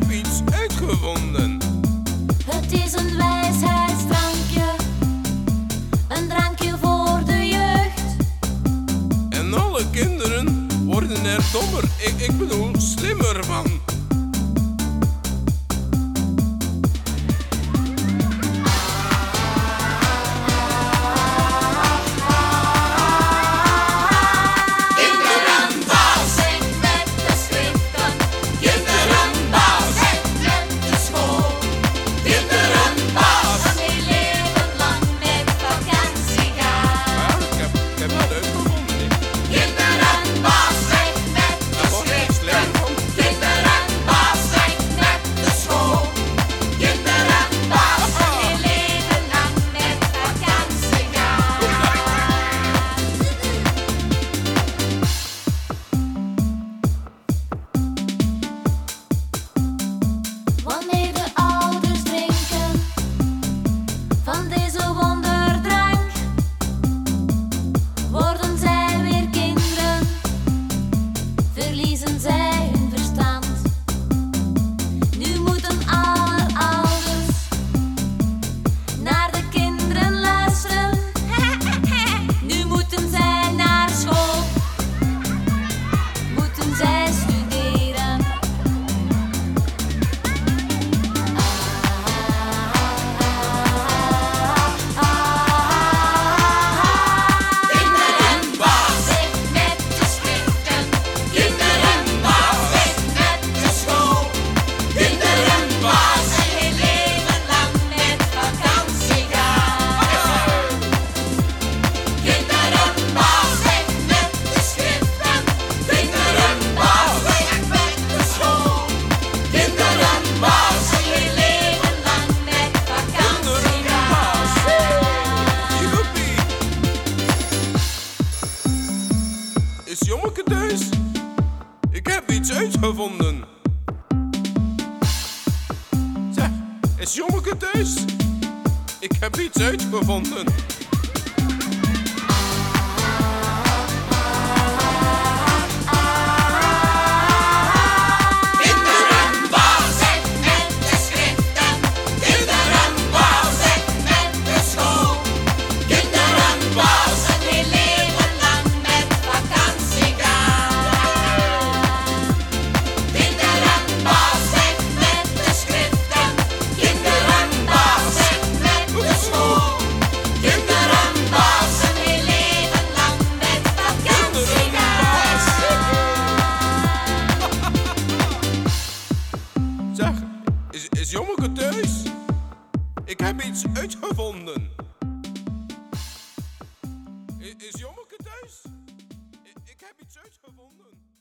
heb iets uitgevonden. Het is een wijsheidsdrankje, een drankje voor de jeugd. En alle kinderen worden er dommer, ik, ik bedoel slimmer van. is Jommeke thuis? Ik heb iets uitgevonden. Zeg, is Jommeke thuis? Ik heb iets uitgevonden. Ik heb iets uitgevonden. Is Jommeke thuis? Ik heb iets uitgevonden.